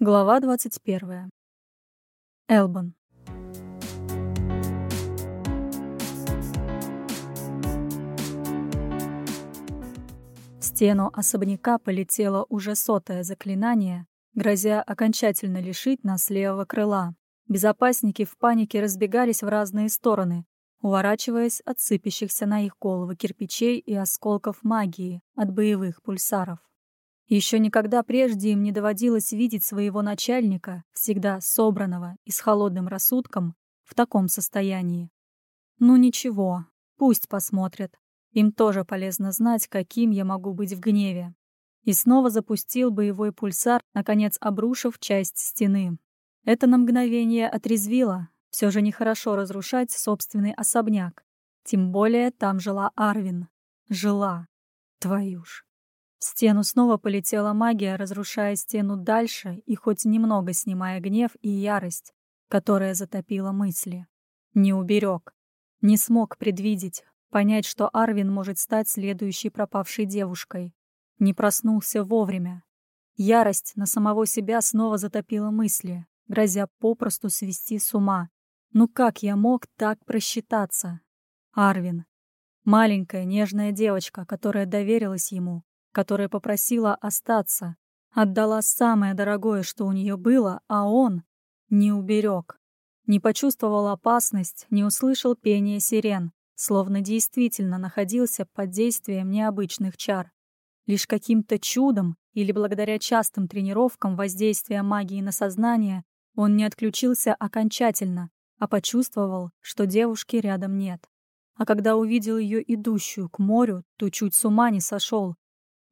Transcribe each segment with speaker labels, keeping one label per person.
Speaker 1: Глава 21. Элбан. В стену особняка полетело уже сотое заклинание, грозя окончательно лишить нас левого крыла. Безопасники в панике разбегались в разные стороны, уворачиваясь от сыпящихся на их головы кирпичей и осколков магии от боевых пульсаров. Еще никогда прежде им не доводилось видеть своего начальника, всегда собранного и с холодным рассудком, в таком состоянии. Ну ничего, пусть посмотрят. Им тоже полезно знать, каким я могу быть в гневе. И снова запустил боевой пульсар, наконец обрушив часть стены. Это на мгновение отрезвило. Все же нехорошо разрушать собственный особняк. Тем более там жила Арвин. Жила. Твою ж. Стену снова полетела магия, разрушая стену дальше и хоть немного снимая гнев и ярость, которая затопила мысли. Не уберег. Не смог предвидеть, понять, что Арвин может стать следующей пропавшей девушкой. Не проснулся вовремя. Ярость на самого себя снова затопила мысли, грозя попросту свести с ума. Ну как я мог так просчитаться? Арвин. Маленькая нежная девочка, которая доверилась ему, которая попросила остаться, отдала самое дорогое, что у нее было, а он не уберег. Не почувствовал опасность, не услышал пение сирен, словно действительно находился под действием необычных чар. Лишь каким-то чудом или благодаря частым тренировкам воздействия магии на сознание он не отключился окончательно, а почувствовал, что девушки рядом нет. А когда увидел ее идущую к морю, то чуть с ума не сошел,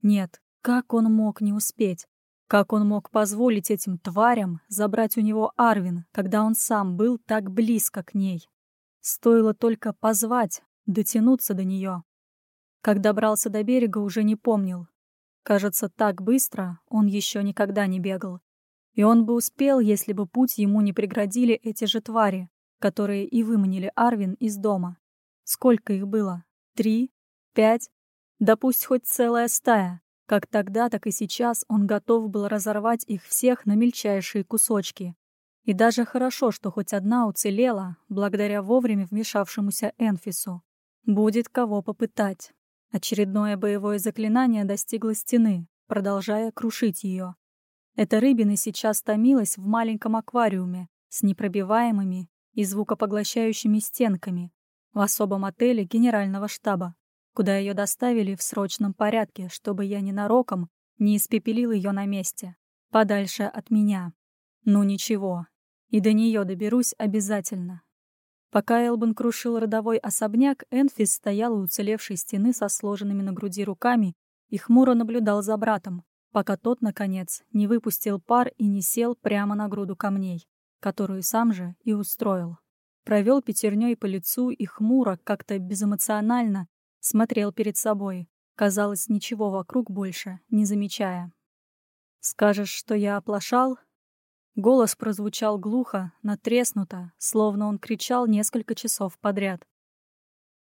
Speaker 1: нет, как он мог не успеть? Как он мог позволить этим тварям забрать у него Арвин, когда он сам был так близко к ней? Стоило только позвать, дотянуться до нее. Как добрался до берега, уже не помнил. Кажется, так быстро он еще никогда не бегал. И он бы успел, если бы путь ему не преградили эти же твари, которые и выманили Арвин из дома. Сколько их было? Три? Пять? Да пусть хоть целая стая. Как тогда, так и сейчас он готов был разорвать их всех на мельчайшие кусочки. И даже хорошо, что хоть одна уцелела, благодаря вовремя вмешавшемуся Энфису. Будет кого попытать. Очередное боевое заклинание достигло стены, продолжая крушить ее. Эта рыбина сейчас томилась в маленьком аквариуме с непробиваемыми и звукопоглощающими стенками в особом отеле генерального штаба куда ее доставили в срочном порядке, чтобы я ненароком не испепелил ее на месте, подальше от меня. Ну ничего, и до нее доберусь обязательно. Пока Элбан крушил родовой особняк, Энфис стоял у уцелевшей стены со сложенными на груди руками и хмуро наблюдал за братом, пока тот, наконец, не выпустил пар и не сел прямо на груду камней, которую сам же и устроил. Провел пятерней по лицу и хмуро, как-то безэмоционально, Смотрел перед собой. Казалось, ничего вокруг больше, не замечая. «Скажешь, что я оплошал?» Голос прозвучал глухо, натреснуто, словно он кричал несколько часов подряд.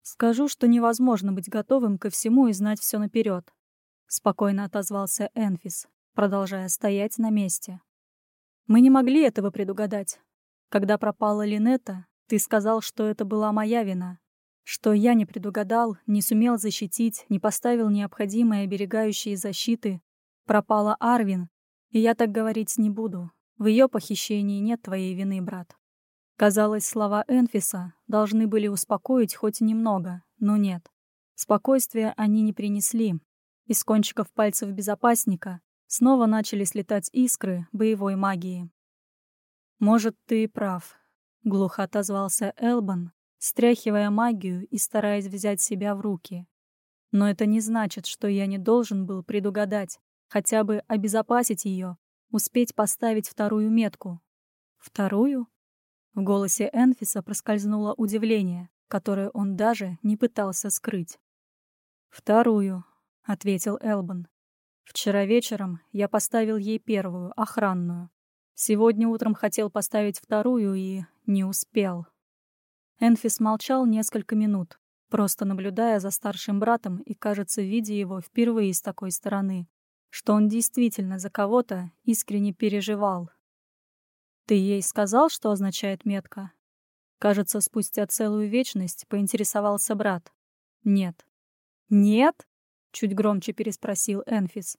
Speaker 1: «Скажу, что невозможно быть готовым ко всему и знать все наперед», — спокойно отозвался Энфис, продолжая стоять на месте. «Мы не могли этого предугадать. Когда пропала Линета, ты сказал, что это была моя вина, что я не предугадал, не сумел защитить, не поставил необходимые оберегающие защиты. Пропала Арвин, и я так говорить не буду. В ее похищении нет твоей вины, брат. Казалось, слова Энфиса должны были успокоить хоть немного, но нет. Спокойствия они не принесли. Из кончиков пальцев безопасника снова начали слетать искры боевой магии. «Может, ты и прав», — глухо отозвался Элбан, стряхивая магию и стараясь взять себя в руки. Но это не значит, что я не должен был предугадать, хотя бы обезопасить ее, успеть поставить вторую метку. Вторую? В голосе Энфиса проскользнуло удивление, которое он даже не пытался скрыть. «Вторую», — ответил Элбан. «Вчера вечером я поставил ей первую, охранную. Сегодня утром хотел поставить вторую и не успел». Энфис молчал несколько минут, просто наблюдая за старшим братом и, кажется, видя его впервые с такой стороны. что он действительно за кого-то искренне переживал. «Ты ей сказал, что означает метка?» Кажется, спустя целую вечность поинтересовался брат. «Нет». «Нет?» — чуть громче переспросил Энфис.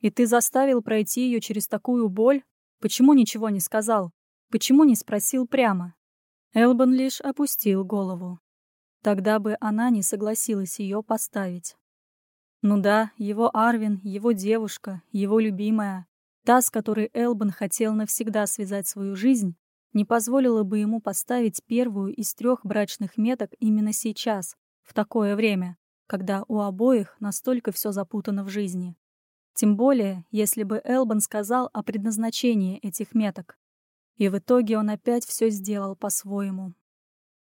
Speaker 1: «И ты заставил пройти ее через такую боль? Почему ничего не сказал? Почему не спросил прямо?» Элбан лишь опустил голову. Тогда бы она не согласилась ее поставить. Ну да, его Арвин, его девушка, его любимая, та, с которой Элбан хотел навсегда связать свою жизнь, не позволила бы ему поставить первую из трех брачных меток именно сейчас, в такое время, когда у обоих настолько все запутано в жизни. Тем более, если бы Элбан сказал о предназначении этих меток. И в итоге он опять все сделал по-своему.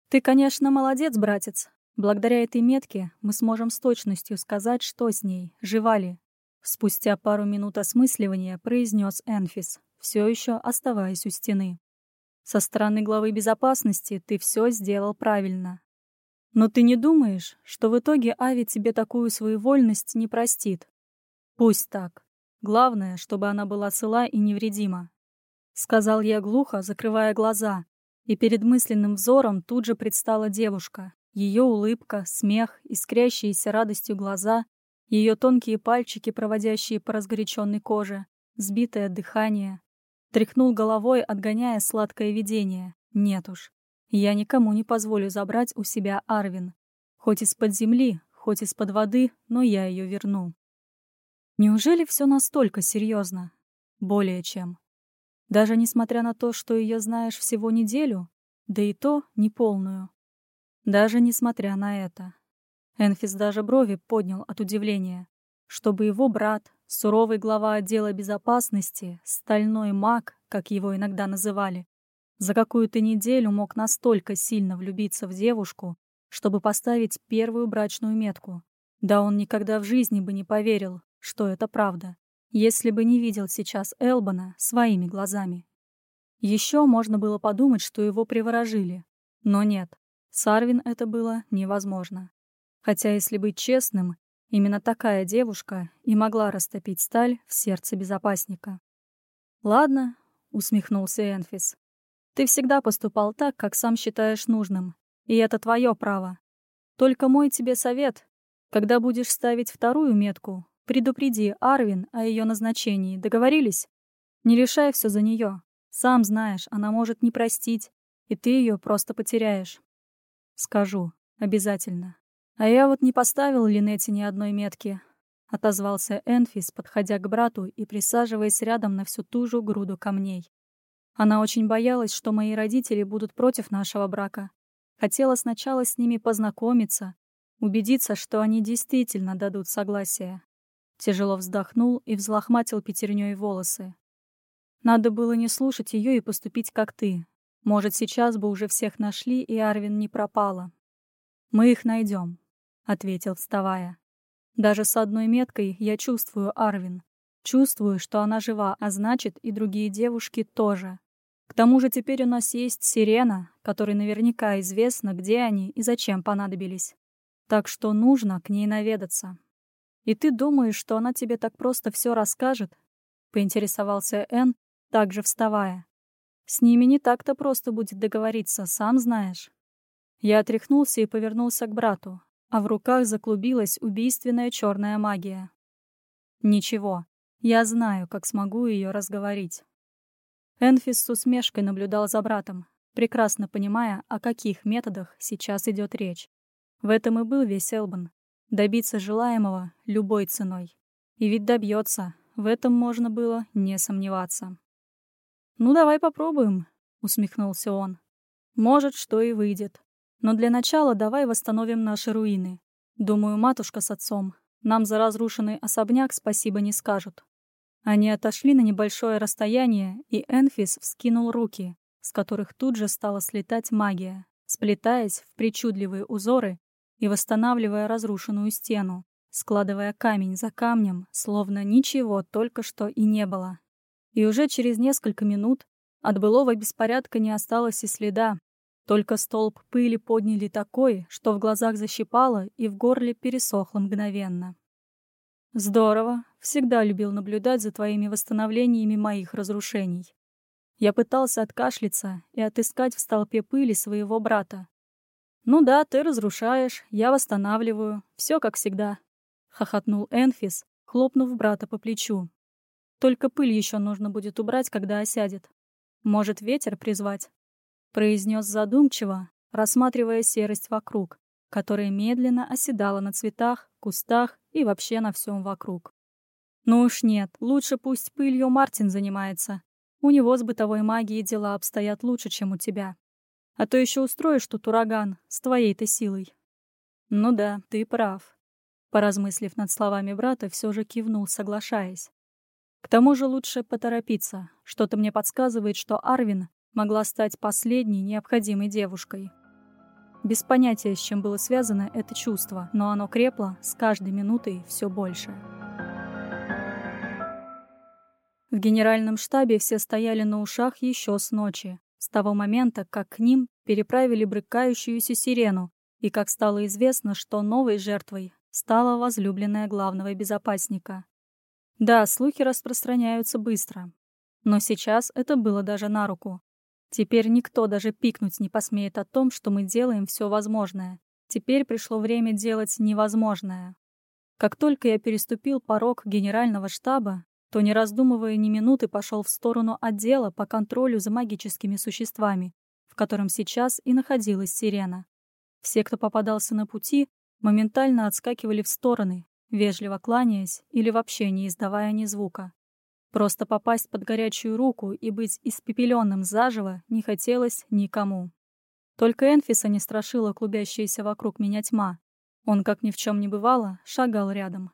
Speaker 1: «Ты, конечно, молодец, братец. Благодаря этой метке мы сможем с точностью сказать, что с ней, жива ли». Спустя пару минут осмысливания произнес Энфис, все еще оставаясь у стены. «Со стороны главы безопасности ты все сделал правильно. Но ты не думаешь, что в итоге Ави тебе такую своевольность не простит? Пусть так. Главное, чтобы она была цела и невредима. Сказал я глухо, закрывая глаза, и перед мысленным взором тут же предстала девушка. Ее улыбка, смех, искрящиеся радостью глаза, ее тонкие пальчики, проводящие по разгоряченной коже, сбитое дыхание. Тряхнул головой, отгоняя сладкое видение. Нет уж. Я никому не позволю забрать у себя Арвин. Хоть из-под земли, хоть из-под воды, но я ее верну. Неужели все настолько серьезно? Более чем. Даже несмотря на то, что ее знаешь всего неделю, да и то неполную. Даже несмотря на это. Энфис даже брови поднял от удивления. Чтобы его брат, суровый глава отдела безопасности, стальной маг, как его иногда называли, за какую-то неделю мог настолько сильно влюбиться в девушку, чтобы поставить первую брачную метку. Да он никогда в жизни бы не поверил, что это правда если бы не видел сейчас Элбана своими глазами. Еще можно было подумать, что его приворожили. Но нет, с Арвин это было невозможно. Хотя, если быть честным, именно такая девушка и могла растопить сталь в сердце безопасника. «Ладно», — усмехнулся Энфис. «Ты всегда поступал так, как сам считаешь нужным, и это твое право. Только мой тебе совет, когда будешь ставить вторую метку, Предупреди Арвин о ее назначении. Договорились? Не решай все за нее. Сам знаешь, она может не простить, и ты ее просто потеряешь. Скажу. Обязательно. А я вот не поставил Линете ни одной метки. Отозвался Энфис, подходя к брату и присаживаясь рядом на всю ту же груду камней. Она очень боялась, что мои родители будут против нашего брака. Хотела сначала с ними познакомиться, убедиться, что они действительно дадут согласие. Тяжело вздохнул и взлохматил пятерней волосы. Надо было не слушать ее и поступить как ты. Может, сейчас бы уже всех нашли, и Арвин не пропала. Мы их найдем, ответил, вставая. Даже с одной меткой я чувствую Арвин. Чувствую, что она жива, а значит, и другие девушки тоже. К тому же теперь у нас есть Сирена, которой наверняка известно, где они и зачем понадобились. Так что нужно к ней наведаться. «И ты думаешь, что она тебе так просто все расскажет?» — поинтересовался Энн, также вставая. «С ними не так-то просто будет договориться, сам знаешь». Я отряхнулся и повернулся к брату, а в руках заклубилась убийственная черная магия. «Ничего, я знаю, как смогу ее разговорить». Энфис с усмешкой наблюдал за братом, прекрасно понимая, о каких методах сейчас идет речь. В этом и был весь Элбан. Добиться желаемого любой ценой. И ведь добьется, в этом можно было не сомневаться. «Ну, давай попробуем», — усмехнулся он. «Может, что и выйдет. Но для начала давай восстановим наши руины. Думаю, матушка с отцом нам за разрушенный особняк спасибо не скажут». Они отошли на небольшое расстояние, и Энфис вскинул руки, с которых тут же стала слетать магия, сплетаясь в причудливые узоры и восстанавливая разрушенную стену, складывая камень за камнем, словно ничего только что и не было. И уже через несколько минут от былого беспорядка не осталось и следа. Только столб пыли подняли такой, что в глазах защипало и в горле пересохло мгновенно. Здорово. Всегда любил наблюдать за твоими восстановлениями моих разрушений. Я пытался откашляться и отыскать в столпе пыли своего брата. «Ну да, ты разрушаешь, я восстанавливаю. Все как всегда», — хохотнул Энфис, хлопнув брата по плечу. «Только пыль еще нужно будет убрать, когда осядет. Может, ветер призвать?» — произнес задумчиво, рассматривая серость вокруг, которая медленно оседала на цветах, кустах и вообще на всем вокруг. «Ну уж нет, лучше пусть пылью Мартин занимается. У него с бытовой магией дела обстоят лучше, чем у тебя. А то еще устроишь тут ураган с твоей-то силой». «Ну да, ты прав». Поразмыслив над словами брата, все же кивнул, соглашаясь. К тому же лучше поторопиться. Что-то мне подсказывает, что Арвин могла стать последней необходимой девушкой. Без понятия, с чем было связано это чувство, но оно крепло с каждой минутой все больше. В генеральном штабе все стояли на ушах еще с ночи, с того момента, как к ним переправили брыкающуюся сирену, и как стало известно, что новой жертвой стала возлюбленная главного безопасника. Да, слухи распространяются быстро, но сейчас это было даже на руку. Теперь никто даже пикнуть не посмеет о том, что мы делаем все возможное. Теперь пришло время делать невозможное. Как только я переступил порог генерального штаба, то, не раздумывая ни минуты, пошел в сторону отдела по контролю за магическими существами, в котором сейчас и находилась сирена. Все, кто попадался на пути, моментально отскакивали в стороны, вежливо кланяясь или вообще не издавая ни звука. Просто попасть под горячую руку и быть испепеленным заживо не хотелось никому. Только Энфиса не страшила клубящаяся вокруг меня тьма. Он, как ни в чем не бывало, шагал рядом.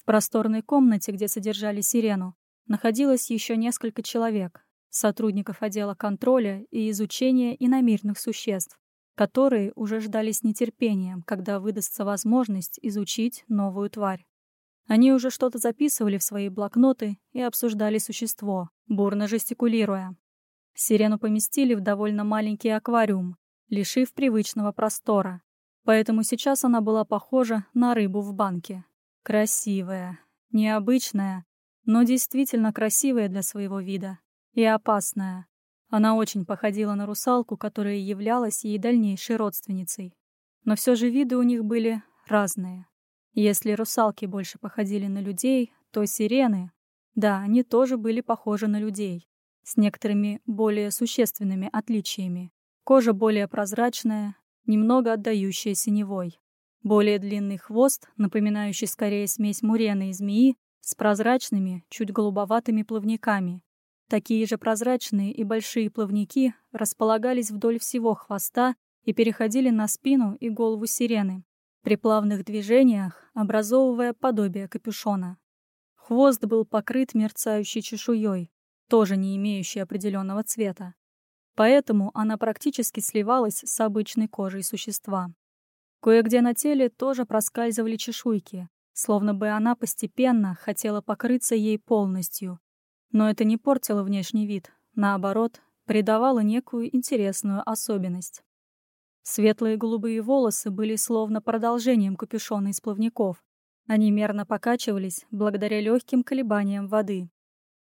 Speaker 1: В просторной комнате, где содержали сирену, находилось еще несколько человек, сотрудников отдела контроля и изучения иномирных существ, которые уже ждали с нетерпением, когда выдастся возможность изучить новую тварь. Они уже что-то записывали в свои блокноты и обсуждали существо, бурно жестикулируя. Сирену поместили в довольно маленький аквариум, лишив привычного простора. Поэтому сейчас она была похожа на рыбу в банке. Красивая, необычная, но действительно красивая для своего вида. И опасная. Она очень походила на русалку, которая являлась ей дальнейшей родственницей. Но все же виды у них были разные. Если русалки больше походили на людей, то сирены... Да, они тоже были похожи на людей, с некоторыми более существенными отличиями. Кожа более прозрачная, немного отдающая синевой. Более длинный хвост, напоминающий скорее смесь мурены и змеи, с прозрачными, чуть голубоватыми плавниками. Такие же прозрачные и большие плавники располагались вдоль всего хвоста и переходили на спину и голову сирены при плавных движениях образовывая подобие капюшона. Хвост был покрыт мерцающей чешуей, тоже не имеющей определенного цвета. Поэтому она практически сливалась с обычной кожей существа. Кое-где на теле тоже проскальзывали чешуйки, словно бы она постепенно хотела покрыться ей полностью. Но это не портило внешний вид, наоборот, придавало некую интересную особенность. Светлые голубые волосы были словно продолжением капюшона из плавников. Они мерно покачивались благодаря легким колебаниям воды.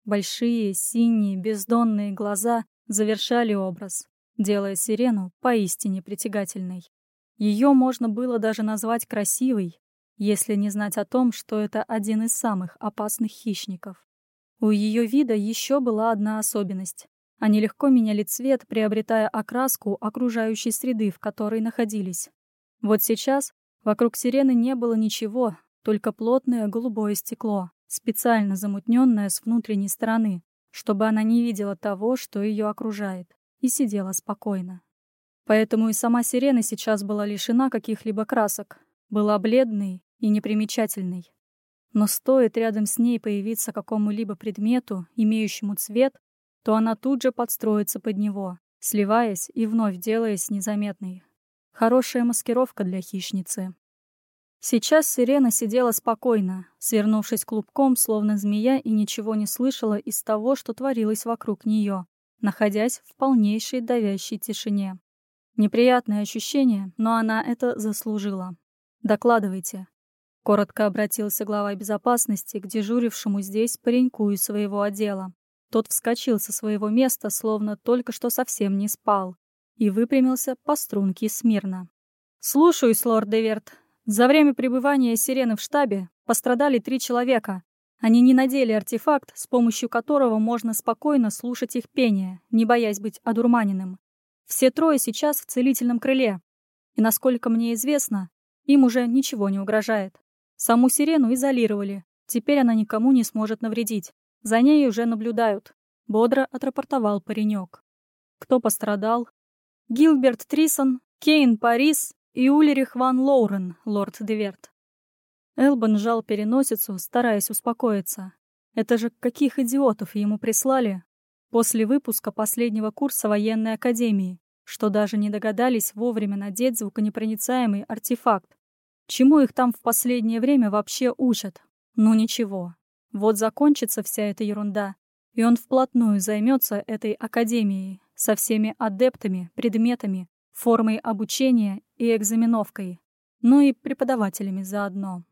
Speaker 1: Большие, синие, бездонные глаза завершали образ, делая сирену поистине притягательной. Ее можно было даже назвать красивой, если не знать о том, что это один из самых опасных хищников. У ее вида еще была одна особенность. Они легко меняли цвет, приобретая окраску окружающей среды, в которой находились. Вот сейчас вокруг сирены не было ничего, только плотное голубое стекло, специально замутненное с внутренней стороны, чтобы она не видела того, что ее окружает, и сидела спокойно. Поэтому и сама сирена сейчас была лишена каких-либо красок, была бледной и непримечательной. Но стоит рядом с ней появиться какому-либо предмету, имеющему цвет, то она тут же подстроится под него, сливаясь и вновь делаясь незаметной. Хорошая маскировка для хищницы. Сейчас сирена сидела спокойно, свернувшись клубком, словно змея, и ничего не слышала из того, что творилось вокруг нее, находясь в полнейшей давящей тишине. Неприятное ощущение, но она это заслужила. «Докладывайте». Коротко обратился глава безопасности к дежурившему здесь пареньку из своего отдела. Тот вскочил со своего места, словно только что совсем не спал, и выпрямился по струнке смирно. «Слушаюсь, лорд Деверт. За время пребывания сирены в штабе пострадали три человека. Они не надели артефакт, с помощью которого можно спокойно слушать их пение, не боясь быть одурманенным. Все трое сейчас в целительном крыле. И, насколько мне известно, им уже ничего не угрожает. Саму сирену изолировали. Теперь она никому не сможет навредить. За ней уже наблюдают. Бодро отрапортовал паренек. Кто пострадал? Гилберт Трисон, Кейн Парис и Ульрих ван Лоурен, лорд Деверт. Элбан сжал переносицу, стараясь успокоиться. Это же каких идиотов ему прислали после выпуска последнего курса военной академии, что даже не догадались вовремя надеть звуконепроницаемый артефакт. Чему их там в последнее время вообще учат? Ну ничего. Вот закончится вся эта ерунда, и он вплотную займется этой академией, со всеми адептами, предметами, формой обучения и экзаменовкой, ну и преподавателями заодно.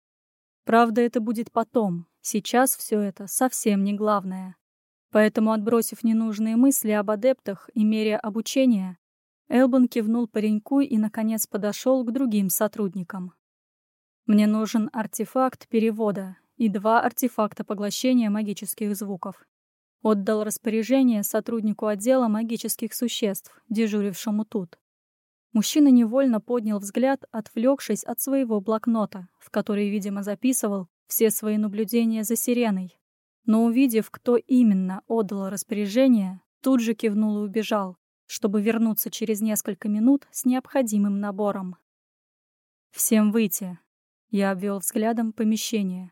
Speaker 1: Правда, это будет потом, сейчас все это совсем не главное. Поэтому, отбросив ненужные мысли об адептах и мере обучения, Элбан кивнул пареньку и, наконец, подошел к другим сотрудникам. «Мне нужен артефакт перевода и два артефакта поглощения магических звуков. Отдал распоряжение сотруднику отдела магических существ, дежурившему тут. Мужчина невольно поднял взгляд, отвлекшись от своего блокнота, в который, видимо, записывал все свои наблюдения за сиреной. Но увидев, кто именно отдал распоряжение, тут же кивнул и убежал, чтобы вернуться через несколько минут с необходимым набором. «Всем выйти!» Я обвел взглядом помещение.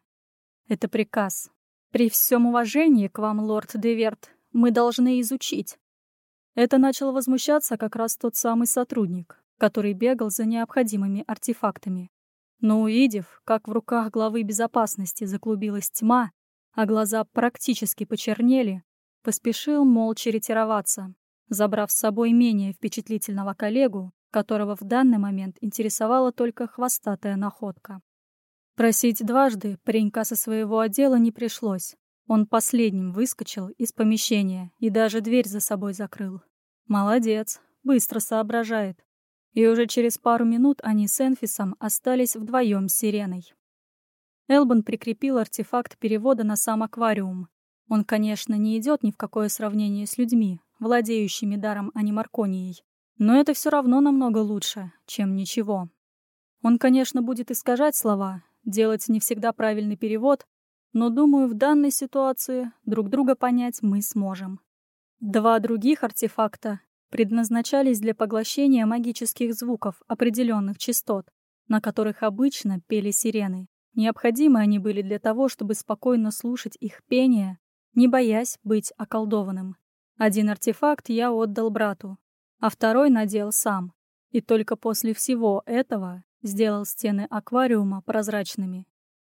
Speaker 1: «Это приказ. При всем уважении к вам, лорд Деверт, мы должны изучить». Это начал возмущаться как раз тот самый сотрудник, который бегал за необходимыми артефактами. Но увидев, как в руках главы безопасности заклубилась тьма, а глаза практически почернели, поспешил молча ретироваться, забрав с собой менее впечатлительного коллегу, которого в данный момент интересовала только хвостатая находка. Просить дважды паренька со своего отдела не пришлось. Он последним выскочил из помещения и даже дверь за собой закрыл. Молодец, быстро соображает. И уже через пару минут они с Энфисом остались вдвоем с Сиреной. Элбан прикрепил артефакт перевода на сам аквариум. Он, конечно, не идет ни в какое сравнение с людьми, владеющими даром анимарконией, но это все равно намного лучше, чем ничего. Он, конечно, будет искажать слова, делать не всегда правильный перевод, но, думаю, в данной ситуации друг друга понять мы сможем. Два других артефакта предназначались для поглощения магических звуков определенных частот, на которых обычно пели сирены. Необходимы они были для того, чтобы спокойно слушать их пение, не боясь быть околдованным. Один артефакт я отдал брату, а второй надел сам. И только после всего этого сделал стены аквариума прозрачными.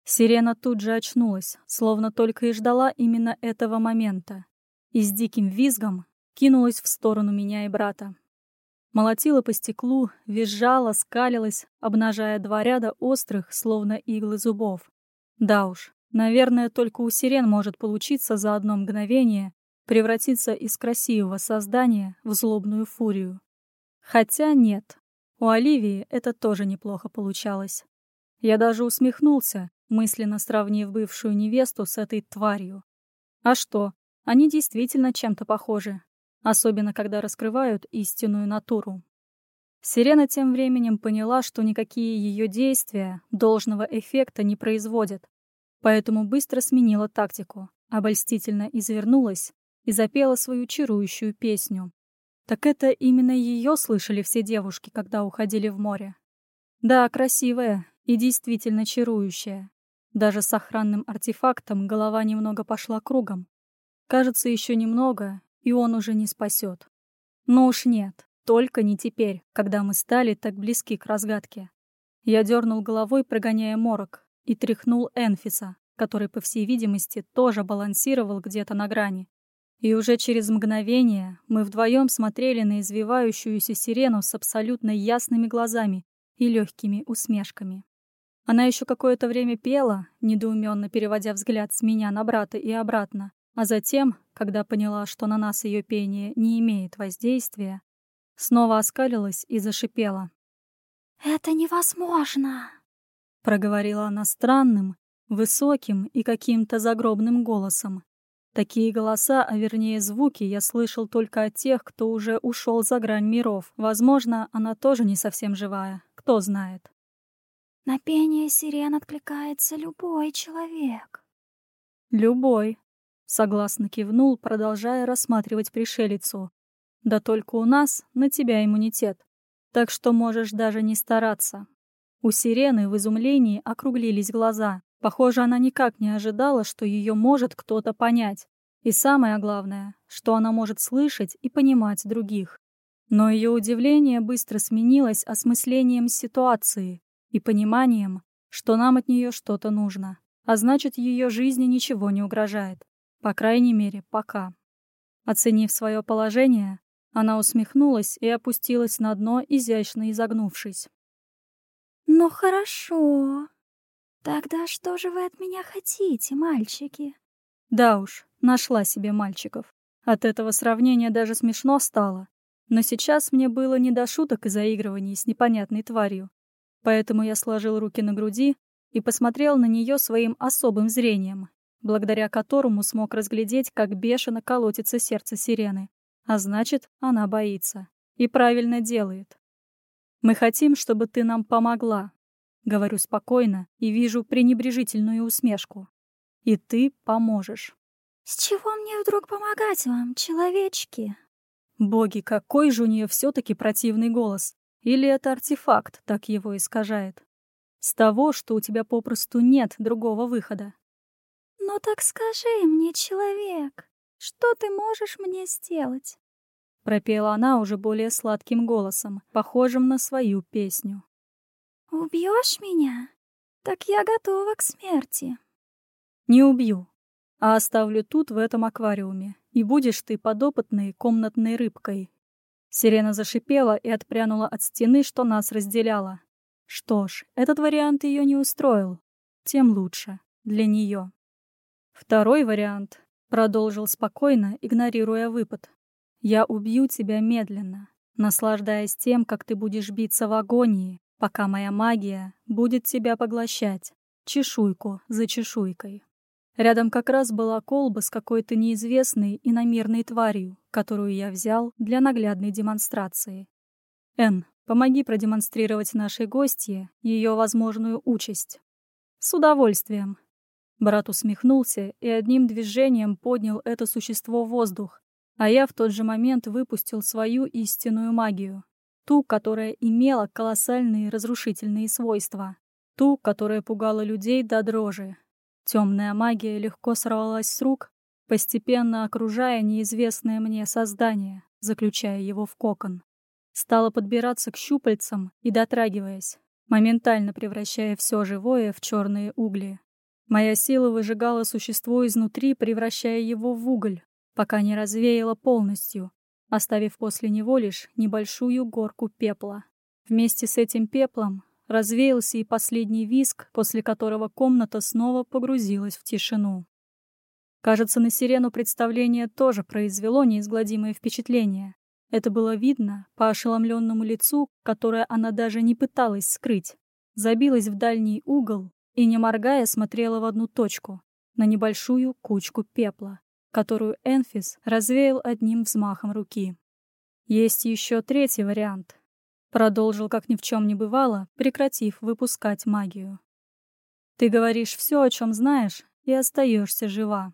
Speaker 1: Сирена тут же очнулась, словно только и ждала именно этого момента, и с диким визгом кинулась в сторону меня и брата. Молотила по стеклу, визжала, скалилась, обнажая два ряда острых, словно иглы зубов. Да уж, наверное, только у сирен может получиться за одно мгновение превратиться из красивого создания в злобную фурию. Хотя нет, у Оливии это тоже неплохо получалось. Я даже усмехнулся, мысленно сравнив бывшую невесту с этой тварью. А что, они действительно чем-то похожи, особенно когда раскрывают истинную натуру. Сирена тем временем поняла, что никакие ее действия должного эффекта не производят, поэтому быстро сменила тактику, обольстительно извернулась и запела свою чарующую песню. Так это именно ее слышали все девушки, когда уходили в море. Да, красивая и действительно чарующая. Даже с охранным артефактом голова немного пошла кругом. Кажется, еще немного, и он уже не спасет. Но уж нет, только не теперь, когда мы стали так близки к разгадке. Я дернул головой, прогоняя морок, и тряхнул Энфиса, который, по всей видимости, тоже балансировал где-то на грани. И уже через мгновение мы вдвоем смотрели на извивающуюся сирену с абсолютно ясными глазами и легкими усмешками. Она еще какое-то время пела, недоуменно переводя взгляд с меня на брата и обратно, а затем, когда поняла, что на нас ее пение не имеет воздействия, снова оскалилась и зашипела.
Speaker 2: «Это невозможно!»
Speaker 1: — проговорила она странным, высоким и каким-то загробным голосом. Такие голоса, а вернее звуки, я слышал только от тех, кто уже ушел за грань миров. Возможно, она тоже не совсем живая, кто знает.
Speaker 2: На пение сирен откликается любой человек.
Speaker 1: Любой, согласно кивнул, продолжая рассматривать пришелицу. Да только у нас на тебя иммунитет, так что можешь даже не стараться. У сирены в изумлении округлились глаза. Похоже, она никак не ожидала, что ее может кто-то понять. И самое главное, что она может слышать и понимать других. Но ее удивление быстро сменилось осмыслением ситуации и пониманием, что нам от нее что-то нужно. А значит, ее жизни ничего не угрожает. По крайней мере, пока. Оценив свое положение, она усмехнулась и опустилась на дно, изящно изогнувшись.
Speaker 2: «Ну хорошо. Тогда что же вы от меня хотите, мальчики?»
Speaker 1: Да уж, нашла себе мальчиков. От этого сравнения даже смешно стало. Но сейчас мне было не до шуток и заигрываний с непонятной тварью. Поэтому я сложил руки на груди и посмотрел на нее своим особым зрением, благодаря которому смог разглядеть, как бешено колотится сердце сирены. А значит, она боится. И правильно делает. Мы хотим, чтобы ты нам помогла. Говорю спокойно и вижу пренебрежительную усмешку. И ты поможешь.
Speaker 2: С чего мне вдруг помогать вам, человечки?
Speaker 1: Боги, какой же у нее все-таки противный голос. Или это артефакт так его искажает? С того, что у тебя попросту нет другого выхода.
Speaker 2: Ну так скажи мне, человек, что ты можешь мне сделать?
Speaker 1: пропела она уже более сладким голосом, похожим на свою песню.
Speaker 2: Убьешь меня? Так я готова к смерти.
Speaker 1: Не убью, а оставлю тут, в этом аквариуме, и будешь ты подопытной комнатной рыбкой. Сирена зашипела и отпрянула от стены, что нас разделяла. Что ж, этот вариант ее не устроил. Тем лучше. Для нее. Второй вариант, продолжил спокойно, игнорируя выпад. Я убью тебя медленно, наслаждаясь тем, как ты будешь биться в агонии, пока моя магия будет тебя поглощать, чешуйку за чешуйкой. Рядом как раз была колба с какой-то неизвестной иномерной тварью, которую я взял для наглядной демонстрации. Эн, помоги продемонстрировать нашей гостье ее возможную участь. С удовольствием. Брат усмехнулся и одним движением поднял это существо в воздух, а я в тот же момент выпустил свою истинную магию. Ту, которая имела колоссальные разрушительные свойства. Ту, которая пугала людей до дрожи. Темная магия легко сорвалась с рук, постепенно окружая неизвестное мне создание, заключая его в кокон. Стала подбираться к щупальцам и дотрагиваясь, моментально превращая все живое в черные угли. Моя сила выжигала существо изнутри, превращая его в уголь, пока не развеяло полностью, оставив после него лишь небольшую горку пепла. Вместе с этим пеплом развеялся и последний виск, после которого комната снова погрузилась в тишину. Кажется, на сирену представление тоже произвело неизгладимое впечатление. Это было видно по ошеломленному лицу, которое она даже не пыталась скрыть. Забилась в дальний угол и, не моргая, смотрела в одну точку, на небольшую кучку пепла которую Энфис развеял одним взмахом руки. Есть еще третий вариант. Продолжил, как ни в чем не бывало, прекратив выпускать магию. Ты говоришь все, о чем знаешь, и остаешься жива.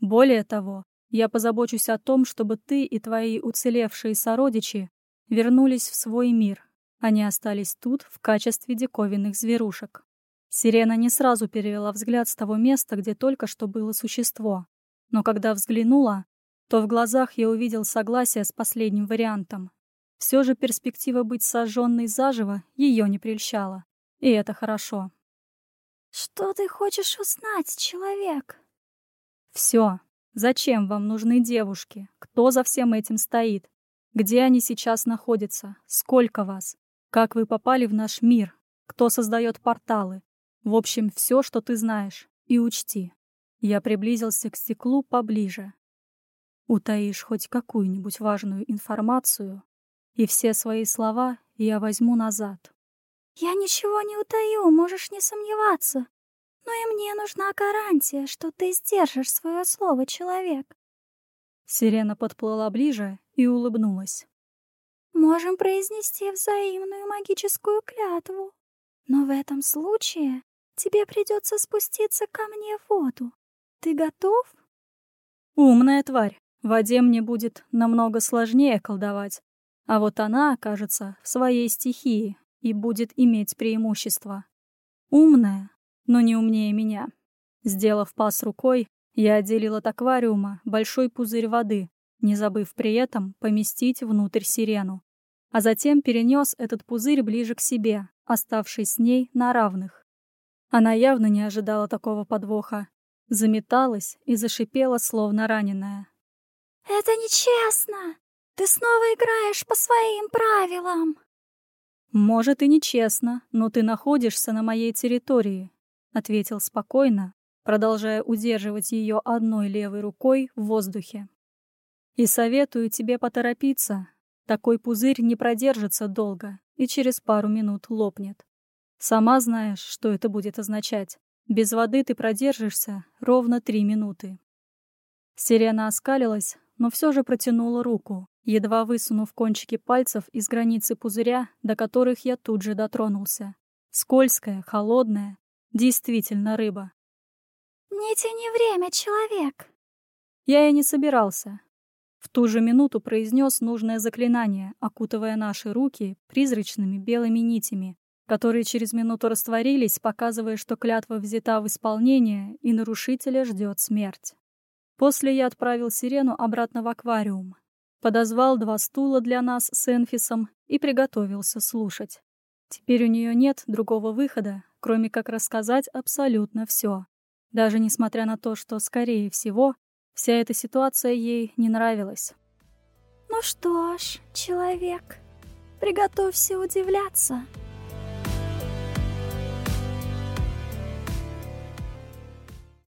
Speaker 1: Более того, я позабочусь о том, чтобы ты и твои уцелевшие сородичи вернулись в свой мир, они остались тут в качестве диковинных зверушек. Сирена не сразу перевела взгляд с того места, где только что было существо, но когда взглянула, то в глазах я увидел согласие с последним вариантом. Все же перспектива быть сожженной заживо ее не прельщала. И это хорошо.
Speaker 2: «Что ты хочешь узнать, человек?»
Speaker 1: «Все. Зачем вам нужны девушки? Кто за всем этим стоит? Где они сейчас находятся? Сколько вас? Как вы попали в наш мир? Кто создает порталы? В общем, все, что ты знаешь. И учти. Я приблизился к стеклу поближе. Утаишь хоть какую-нибудь важную информацию, и все свои слова я возьму назад.
Speaker 2: Я ничего не утаю, можешь не сомневаться. Но и мне нужна гарантия, что ты сдержишь свое слово, человек.
Speaker 1: Сирена подплыла ближе и улыбнулась.
Speaker 2: Можем произнести взаимную магическую клятву. Но в этом случае тебе придется спуститься ко мне в воду. Ты готов?
Speaker 1: Умная тварь. В воде мне будет намного сложнее колдовать. А вот она окажется в своей стихии и будет иметь преимущество. Умная, но не умнее меня. Сделав пас рукой, я отделил от аквариума большой пузырь воды, не забыв при этом поместить внутрь сирену. А затем перенес этот пузырь ближе к себе, оставшись с ней на равных. Она явно не ожидала такого подвоха. Заметалась и зашипела, словно раненая.
Speaker 2: «Это нечестно! Ты снова играешь по своим правилам!»
Speaker 1: «Может и нечестно, но ты находишься на моей территории», — ответил спокойно, продолжая удерживать ее одной левой рукой в воздухе. «И советую тебе поторопиться. Такой пузырь не продержится долго и через пару минут лопнет. Сама знаешь, что это будет означать. Без воды ты продержишься ровно три минуты». Сирена оскалилась, но все же протянула руку, едва высунув кончики пальцев из границы пузыря, до которых я тут же дотронулся. Скользкая, холодная, действительно рыба.
Speaker 2: «Не тяни время, человек!»
Speaker 1: Я и не собирался. В ту же минуту произнес нужное заклинание, окутывая наши руки призрачными белыми нитями, которые через минуту растворились, показывая, что клятва взята в исполнение и нарушителя ждет смерть. После я отправил сирену обратно в аквариум, подозвал два стула для нас с Энфисом и приготовился слушать. Теперь у нее нет другого выхода, кроме как рассказать абсолютно все. Даже несмотря на то, что, скорее всего, вся эта ситуация ей не нравилась.
Speaker 2: «Ну что ж, человек, приготовься удивляться»,